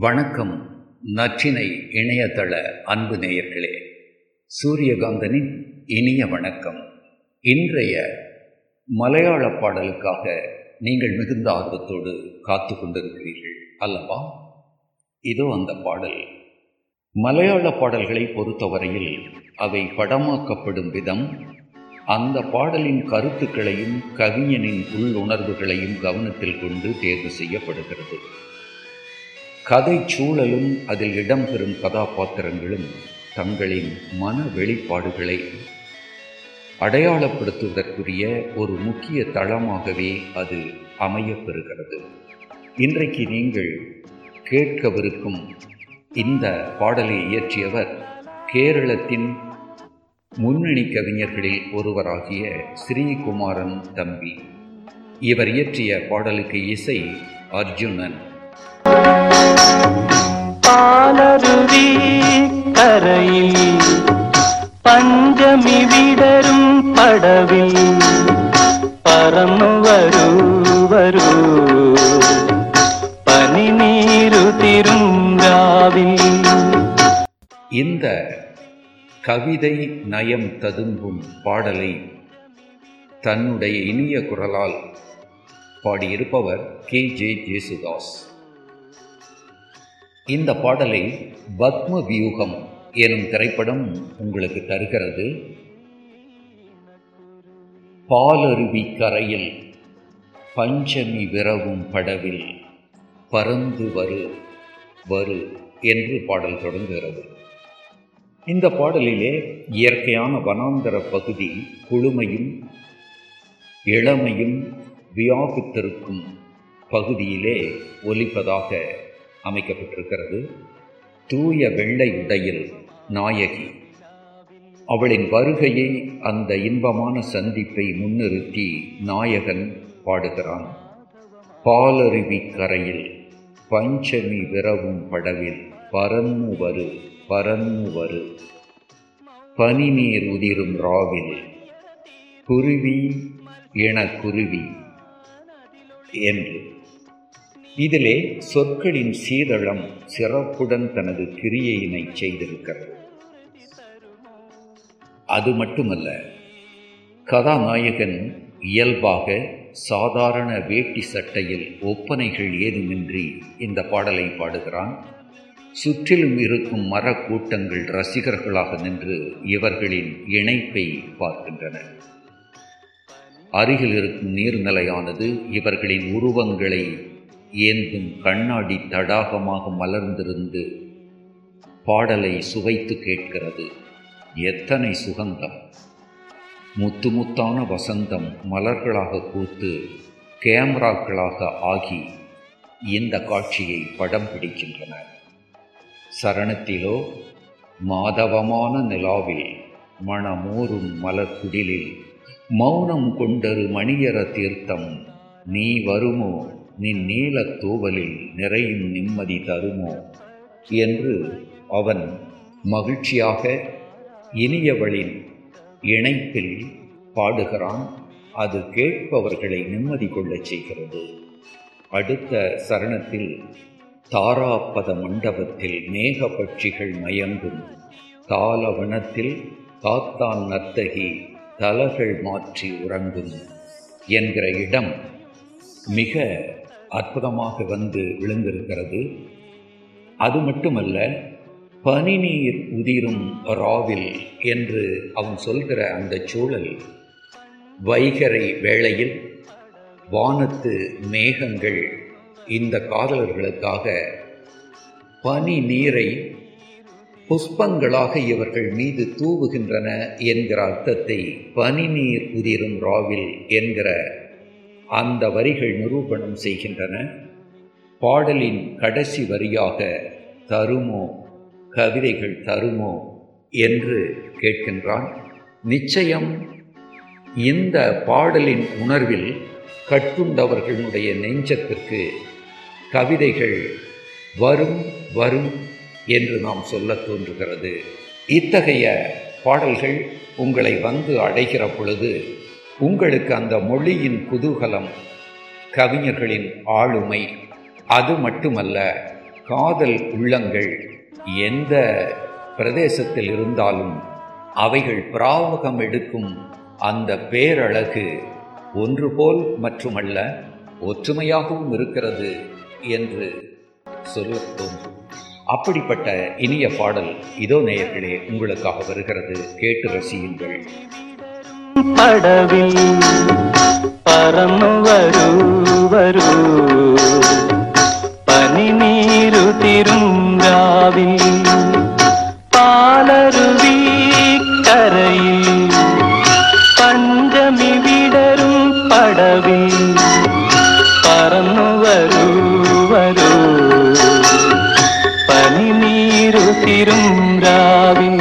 வணக்கம் நற்றினை இணையதள அன்பு நேயர்களே. சூரியகாந்தனின் இனிய வணக்கம். இன்றைய மலையாள பாடலுக்காக நீங்கள் மிகுந்த ஆர்வத்தோடு காத்து கொண்டிருக்கிறீர்கள் அல்லவா? இதோ அந்த பாடல். மலையாள பாடல்களை பொறுத்தவரையில் அவை படமாக்கப்படும் விதம் அந்த பாடலின் கருத்துக்களையும் கவிஞனின் உள்ளுணர்வுகளையும் கவனத்தில் கொண்டு தேர்வு செய்யப்படுகிறது. கதை சூழலும் அதில் இடம்பெறும் கதாபாத்திரங்களும் தங்களின் மன வெளிப்பாடுகளை அடையாளப்படுத்துவதற்குரிய ஒரு முக்கிய தளமாகவே அது அமையப்பெறுகிறது. இன்றைக்கு நீங்கள் கேட்கவிருக்கும் இந்த பாடலை இயற்றியவர் கேரளத்தின் முன்னணி கவிஞர்களில் ஒருவராகிய ஸ்ரீகுமாரன் தம்பி. இவர் இயற்றிய பாடலுக்கு இசை அர்ஜுனன். பாலருவி கரையில் பஞ்சமி விடரும் படவில் பரம் வரு வரு. பனி நீரு திருங்காவில். இந்த கவிதை நயம் ததும்பும் பாடலை தன்னுடைய இனிய குரலால் பாடியிருப்பவர் கே ஜே ஜேசுதாஸ். இந்த பாடலை பத்ம வியூகம் எனும் திரைப்படம் உங்களுக்கு தருகிறது. பாலருவி கரையில் பஞ்சமி விரவும் படவில் பறந்து வரு வரு என்று பாடல் தொடங்குகிறது. இந்த பாடலிலே இயற்கையான வனாந்தர பகுதி குளுமையும் இளமையும் வியாபித்திருக்கும் பகுதியிலே ஒலிப்பதாக அமைக்கப்பட்டிருக்கிறது. தூய வெள்ளை உடையில் நாயகி. அவளின் வருகையை அந்த இன்பமான சந்திப்பை முன்னிறுத்தி நாயகன் பாடுகிறான். பாலருவி கரையில் பஞ்சமி விரவும் படவில் பரன்னு வரு பரன்னு வரு. பனிநீர் உதிரும் ராவில் குருவி என குருவி என்று. இதிலே சொற்களின் சீதளம் சிறப்புடன் தனது கிரியையினை செய்திருக்கிறது. அது மட்டுமல்ல கதாநாயகன் இயல்பாக சாதாரண வேட்டி சட்டையில் ஒப்பனைகள் ஏதுமின்றி இந்த பாடலை பாடுகிறான். சுற்றிலும் இருக்கும் மரக்கூட்டங்கள் ரசிகர்களாக நின்று இவர்களின் இணைப்பை பார்க்கின்றன. அருகில் இருக்கும் நீர்நிலையானது இவர்களின் உருவங்களை ஏந்தும் கண்ணாடி தடாகமாக மலர்ந்திருந்து பாடலை சுவைத்து கேட்கிறது. எத்தனை சுகந்தம். முத்து முத்தான வசந்தம் மலர்களாக கூத்து கேமராக்களாக ஆகி இந்த காட்சியை படம் பிடிக்கின்றன. சரணத்திலோ மாதவமான நிலாவில் மணமோரும் மலர்குடிலில் மௌனம் கொண்டரு மணியர தீர்த்தம் நீ வருமோ நின் நீலத் தூவலில் நிறையும் நிம்மதி தருமோ? என்று அவன் மகிழ்ச்சியாக இனியவளின் இணைப்பில் பாடுகிறான். அது கேட்பவர்களை நிம்மதி கொள்ளச் செய்கிறது. அடுத்த சரணத்தில் தாராப்பத மண்டபத்தில் மேக பட்சிகள் மயங்கும். தாளவனத்தில் காத்தான் நர்த்தகி தலகள் மாற்றி உறங்கும். என்கிற இடம் மிக அற்புதமாக வந்து விழுந்திருக்கிறது. அது மட்டுமல்ல பனிநீர் உதிரும் ராவில் என்று அவன் சொல்கிற அந்த சூழல் வைகரை வேளையில் வானத்து மேகங்கள் இந்த காதலர்களுக்காக பனி நீரை புஷ்பங்களாக இவர்கள் மீது தூவுகின்றன என்கிற அர்த்தத்தை பனிநீர் உதிரும் ராவில் என்கிற அந்த வரிகள் நிரூபணம் செய்கின்றன. பாடலின் கடைசி வரியாக தருமோ? கவிதைகள் தருமோ? என்று கேட்கின்றான். நிச்சயம் இந்த பாடலின் உணர்வில் கட்டுண்டவர்களுடைய நெஞ்சத்திற்கு கவிதைகள் வரும் வரும் என்று நாம் சொல்ல தோன்றுகிறது. இத்தகைய பாடல்கள் உங்களை வந்து அடைகிற பொழுது உங்களுக்கு அந்த மொழியின் குதூகலம் கவிஞர்களின் ஆளுமை அது மட்டுமல்ல காதல் உள்ளங்கள் எந்த பிரதேசத்தில் இருந்தாலும் அவைகள் பிராவகம் எடுக்கும் அந்த பேரழகு ஒன்றுபோல் மட்டுமல்ல ஒற்றுமையாகவும் இருக்கிறது என்று சொல்லத் தோன்றும் அப்படிப்பட்ட இனிய பாடல் இதோ நேயர்களே உங்களுக்காக வருகிறது. கேட்டு ரசியுங்கள். പടവിൽ പറന്നു വരൂ വരൂ പനിനീരു തിരുങ്കാവിൽ പാലരുവി കരയിൽ പഞ്ചമി വിടരും പടവിൽ പറന്നു വരൂ വരൂ പനിനീരു തിരുങ്കാവിൽ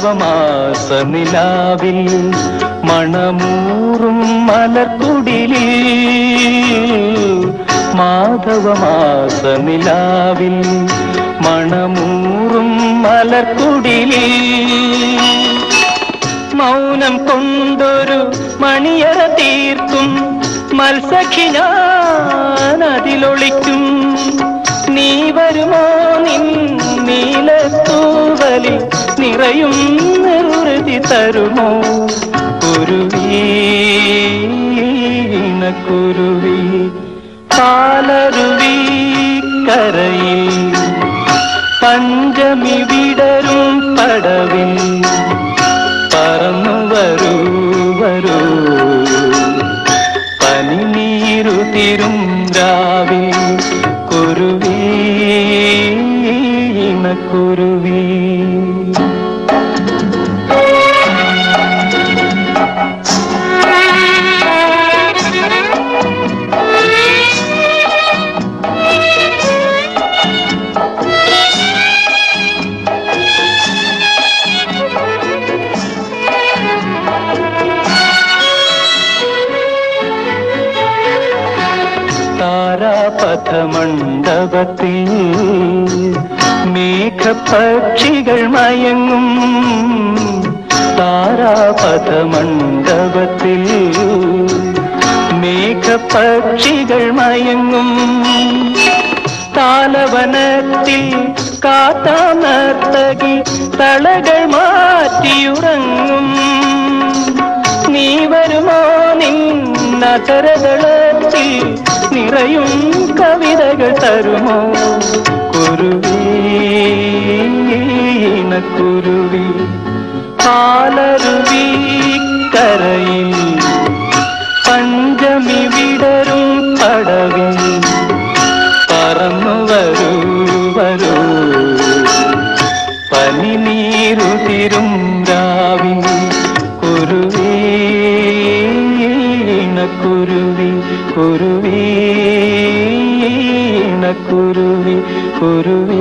മാധവമാസനിലാവിൽ മണമൂറും മലക്കുടിലിൽ മാധവമാസനിലാവിൽ മണമൂറും മലക്കുടിലിൽ മൗനം കൊണ്ടൊരു മണിയറ തീർക്കും മത്സഖി ഞാൻ അതിലൊളിക്കും നീ വരുമോ നിൻ നീലത്തൂവലിൽ നിറയും നിർവൃതി തരുമോ? കുരുവീണ കുരുവി പാലരുവി കരയിൽ. പഞ്ചമി വിടരും പടവിൽ പറന്നു വരൂ വരൂ. പനിനീരു തിരും രാവിൽ. താരാപഥമണ്ഡപത്തിൽ മേഘപക്ഷികൾ മയങ്ങും. താരാപഥമണ്ഡപത്തിൽ മേഘപക്ഷികൾ മയങ്ങും. താലവനത്തിൽ കാത്താനർത്തകി തളകൾ മാറ്റിയുറങ്ങും. നീ വരുമോ നിന്നതരകളത്തിൽ നിറയും കവിതകൾ തരുമോ? കുരുവീണ കുരുവി പാലരുവി കരയിൽ പഞ്ചമി വിടരും പടവിൽ പറന്നു വരൂ. വരൂ പനിനീരു തിരും രാവിൽ കുരുവി കുരുവി കുരുവി.